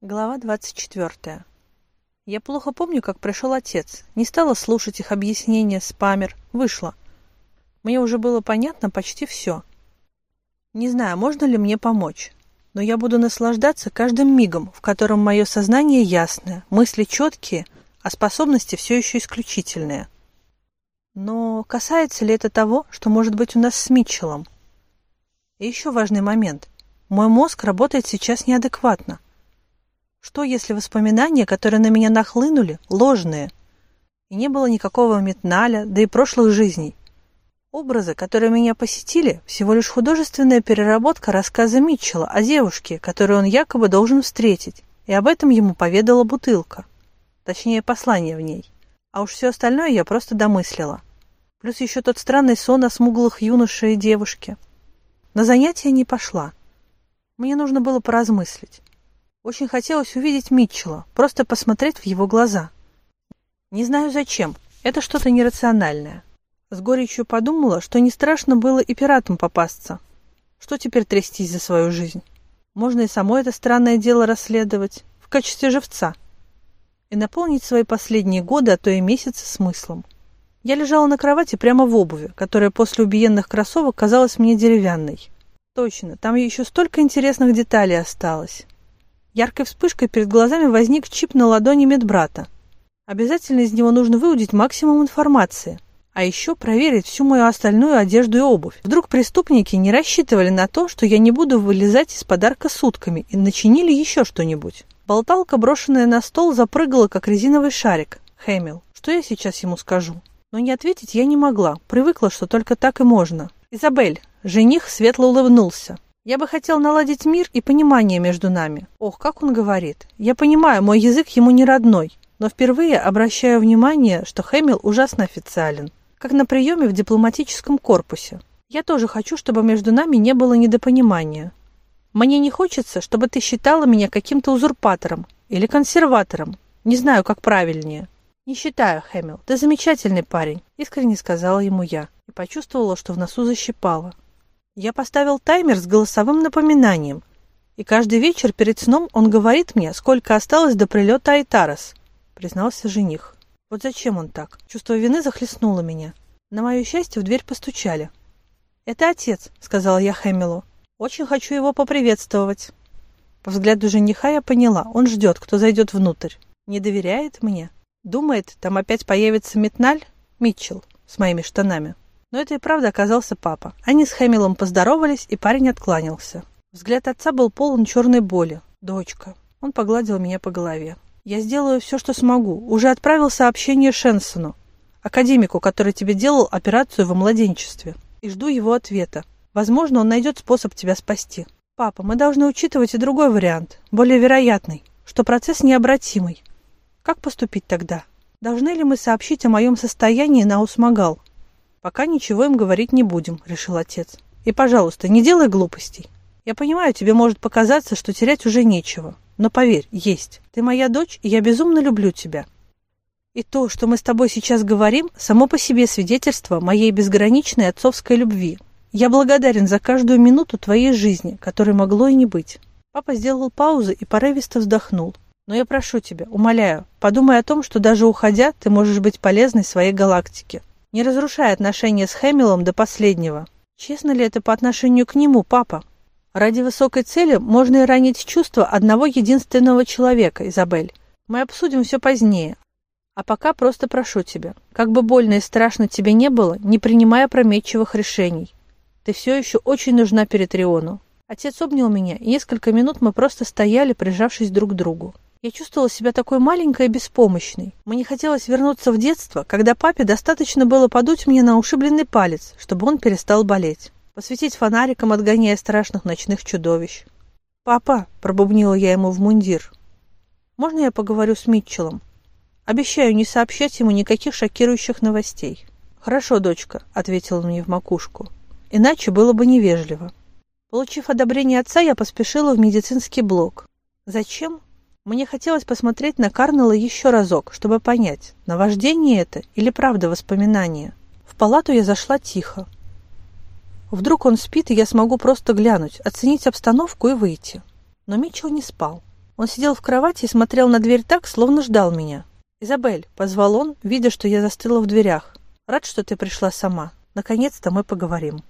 Глава 24. Я плохо помню, как пришел отец. Не стала слушать их объяснения, спамер. Вышла. Мне уже было понятно почти все. Не знаю, можно ли мне помочь, но я буду наслаждаться каждым мигом, в котором мое сознание ясное, мысли четкие, а способности все еще исключительные. Но касается ли это того, что может быть у нас с Митчеллом? И еще важный момент. Мой мозг работает сейчас неадекватно. Что, если воспоминания, которые на меня нахлынули, ложные? И не было никакого метналя, да и прошлых жизней. Образы, которые меня посетили, всего лишь художественная переработка рассказа Митчелла о девушке, которую он якобы должен встретить, и об этом ему поведала бутылка. Точнее, послание в ней. А уж все остальное я просто домыслила. Плюс еще тот странный сон о смуглых юноше и девушке. На занятия не пошла. Мне нужно было поразмыслить. Очень хотелось увидеть Митчелла, просто посмотреть в его глаза. Не знаю зачем, это что-то нерациональное. С горечью подумала, что не страшно было и пиратам попасться. Что теперь трястись за свою жизнь? Можно и само это странное дело расследовать, в качестве живца. И наполнить свои последние годы, а то и месяцы смыслом. Я лежала на кровати прямо в обуви, которая после убиенных кроссовок казалась мне деревянной. Точно, там еще столько интересных деталей осталось. Яркой вспышкой перед глазами возник чип на ладони медбрата. Обязательно из него нужно выудить максимум информации. А еще проверить всю мою остальную одежду и обувь. Вдруг преступники не рассчитывали на то, что я не буду вылезать из подарка сутками и начинили еще что-нибудь. Болталка, брошенная на стол, запрыгала, как резиновый шарик. Хэмил. Что я сейчас ему скажу? Но не ответить я не могла. Привыкла, что только так и можно. «Изабель!» Жених светло улыбнулся. Я бы хотел наладить мир и понимание между нами. Ох, как он говорит. Я понимаю, мой язык ему не родной, но впервые обращаю внимание, что Хэмилл ужасно официален, как на приеме в дипломатическом корпусе. Я тоже хочу, чтобы между нами не было недопонимания. Мне не хочется, чтобы ты считала меня каким-то узурпатором или консерватором. Не знаю, как правильнее. Не считаю, Хэмилл. Ты замечательный парень, искренне сказала ему я и почувствовала, что в носу защипало. Я поставил таймер с голосовым напоминанием, и каждый вечер перед сном он говорит мне, сколько осталось до прилета Айтарас, признался жених. Вот зачем он так? Чувство вины захлестнуло меня. На мое счастье в дверь постучали. «Это отец», — сказала я Хэмилу. «Очень хочу его поприветствовать». По взгляду жениха я поняла, он ждет, кто зайдет внутрь. Не доверяет мне. Думает, там опять появится Метналь, Митчелл, с моими штанами. Но это и правда оказался папа. Они с Хэмилом поздоровались, и парень откланялся. Взгляд отца был полон черной боли. «Дочка». Он погладил меня по голове. «Я сделаю все, что смогу. Уже отправил сообщение Шенсону, академику, который тебе делал операцию во младенчестве. И жду его ответа. Возможно, он найдет способ тебя спасти. Папа, мы должны учитывать и другой вариант, более вероятный, что процесс необратимый. Как поступить тогда? Должны ли мы сообщить о моем состоянии на Усмагал? «Пока ничего им говорить не будем», — решил отец. «И, пожалуйста, не делай глупостей. Я понимаю, тебе может показаться, что терять уже нечего. Но поверь, есть. Ты моя дочь, и я безумно люблю тебя. И то, что мы с тобой сейчас говорим, само по себе свидетельство моей безграничной отцовской любви. Я благодарен за каждую минуту твоей жизни, которой могло и не быть». Папа сделал паузу и порывисто вздохнул. «Но я прошу тебя, умоляю, подумай о том, что даже уходя, ты можешь быть полезной своей галактике не разрушай отношения с Хэмиллом до последнего. Честно ли это по отношению к нему, папа? Ради высокой цели можно и ранить чувства одного единственного человека, Изабель. Мы обсудим все позднее. А пока просто прошу тебя, как бы больно и страшно тебе не было, не принимая опрометчивых решений. Ты все еще очень нужна Перетриону. Отец обнял меня, и несколько минут мы просто стояли, прижавшись друг к другу. Я чувствовала себя такой маленькой и беспомощной. Мне хотелось вернуться в детство, когда папе достаточно было подуть мне на ушибленный палец, чтобы он перестал болеть. Посветить фонариком, отгоняя страшных ночных чудовищ. «Папа», — пробубнила я ему в мундир, — «можно я поговорю с Митчеллом? Обещаю не сообщать ему никаких шокирующих новостей». «Хорошо, дочка», — ответила мне в макушку. «Иначе было бы невежливо». Получив одобрение отца, я поспешила в медицинский блок. Зачем? Мне хотелось посмотреть на Карнелла еще разок, чтобы понять, наваждение это или правда воспоминание. В палату я зашла тихо. Вдруг он спит, и я смогу просто глянуть, оценить обстановку и выйти. Но Митчелл не спал. Он сидел в кровати и смотрел на дверь так, словно ждал меня. «Изабель», — позвал он, видя, что я застыла в дверях. «Рад, что ты пришла сама. Наконец-то мы поговорим».